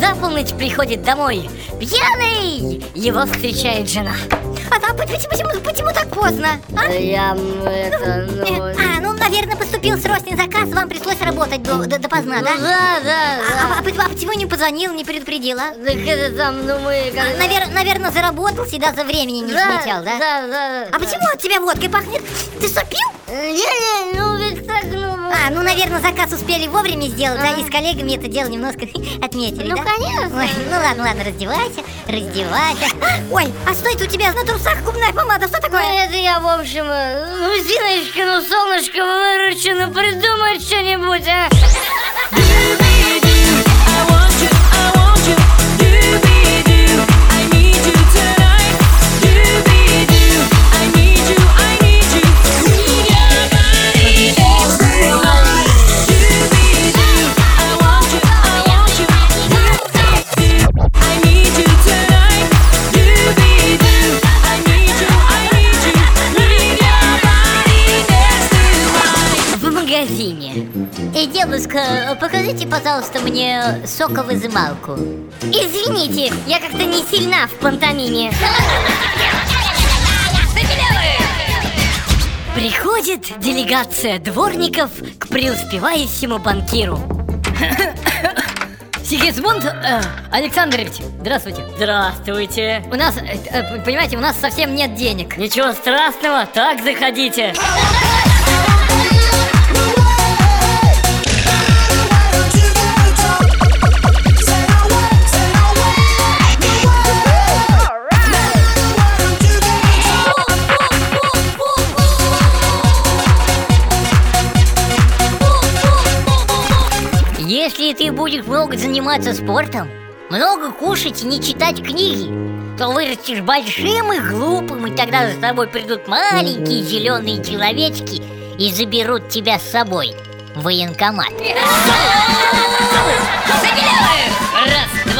приходит домой пьяный, его встречает жена. А, а почему, почему, почему так поздно? А? Я это, ну... А, ну, наверное, поступил срочный заказ, вам пришлось работать до, до, допоздна, Ну да? да, да, А, да. а почему- а почему не позвонил, не предупредила? Так это там, ну мы... как- наверное, заработался и даже времени не Да, смечал, да? Да, да. А почему от тебя водкой пахнет? Ты что, пил? Не-не, ну ведь так, ну... А, ну, наверное, заказ успели вовремя сделать, да? И с коллегами это дело немножко отметили, Ну, да? конечно. Ой, ну ладно, ладно, раздевайся, раздевайся. Ой, а что это у тебя на трусах губная помада? Что Ну, такое? это я, в общем, э, ну, Зиночка, ну, солнышко, выручи, ну, придумай что-нибудь, а? Магазине. И, девушка, покажите, пожалуйста, мне соковыжималку. Извините, я как-то не сильна в пантомиме. Приходит делегация дворников к преуспевающему банкиру. Сигизмунд э, Александрович, здравствуйте. Здравствуйте. У нас, э, э, понимаете, у нас совсем нет денег. Ничего страшного, так заходите. Если ты будешь много заниматься спортом, много кушать и не читать книги, то вырастешь большим и глупым, и тогда за тобой придут маленькие зеленые человечки и заберут тебя с собой в военкомат. Раз,